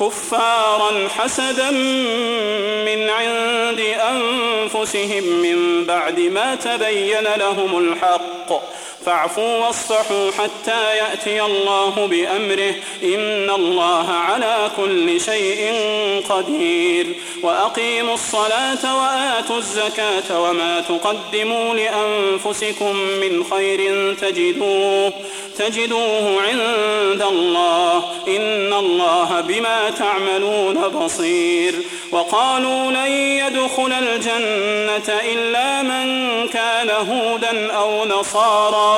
كفارا حسدا من عند أنفسهم من بعد ما تبين لهم الحق. فاعفوا واصفحوا حتى يأتي الله بأمره. إن الله على كل شيء قدير. وأقيموا الصلاة وآتوا الزكاة وما تقدموا لأنفسكم من خير تجدوه تجدوه عند الله. إن الله بما تعملون بصير. وقالوا لن يدخل الجنة إلا من كان هودا أو نصارى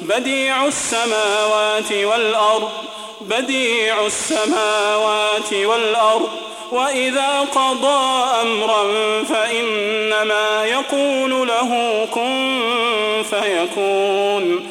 بديع السماوات والأرض بديع السماوات والأرض. وإذا قضى أمرا فإنما يقول له كن فيكون.